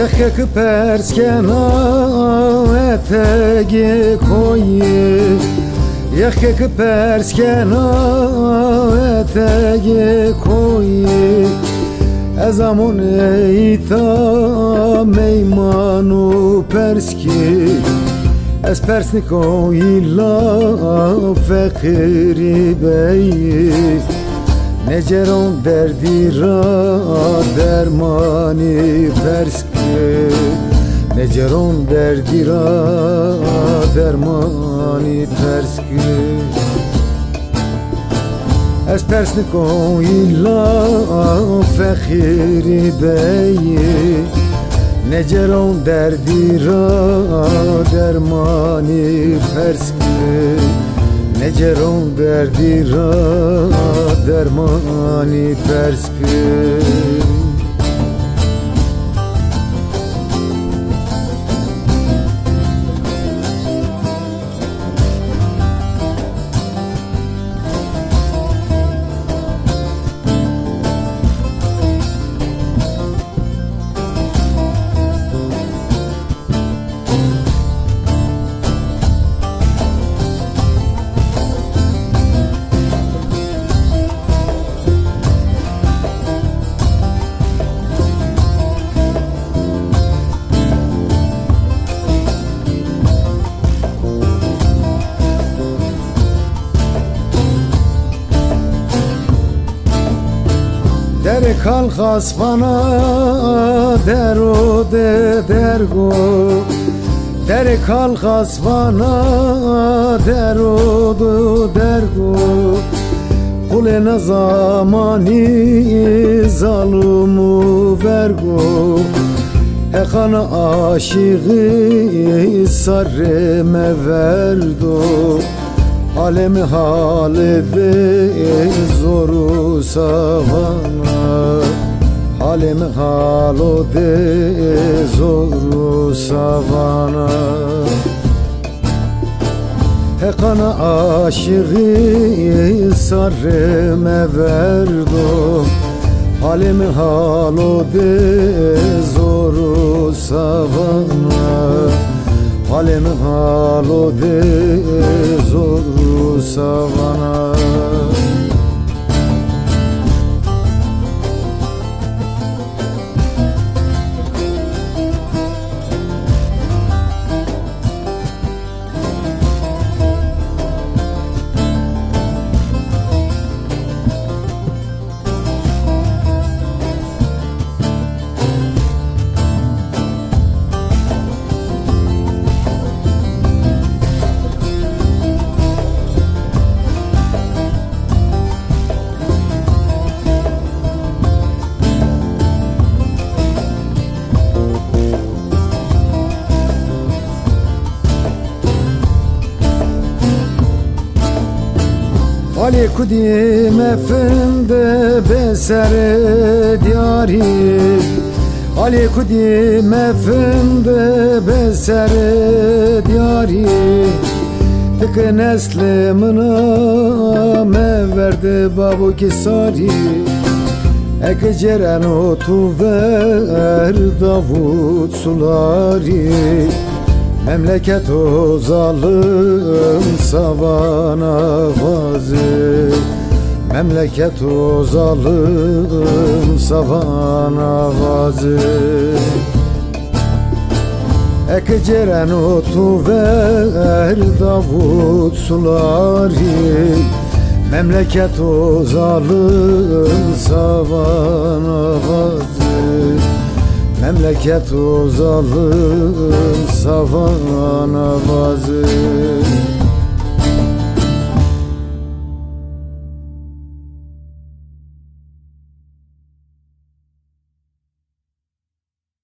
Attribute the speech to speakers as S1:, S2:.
S1: Yakak perskena etegi koyi Yakak perskena etegi koyi Ezamon eita meymanu perski. Ez persniko illa fekiri beyi Neceron derdi ra dermani perski Neceron derdi ra dermani perski Ez persniko illa fekiri beyi. Neceron derdi ra dermani perski Neceron derdi ra dermani perski Der kalkas bana dero de dergo Der kalkas bana dero de dergo Kule ne zamani zalumu vergo Hekana aşığı sarreme verdo Alemi halede zoru savana. Alemi halode zoru savana. Hekana aşığı sarreme verdo Halimi halode zoru savana Halim halo de zoru savana Ali kudim efendi besere diyari. Ali kudim efendi besere diyari. Tık neslimina me verdi babu kisari. Eke ceren otu ver Davut sulari. Memleket o zalim savana vazi. Memleket o zalim savana vazi. Ek ceren otu ver Davut sulari Memleket o zalim savana vazi. Memleket o zalim savana vazi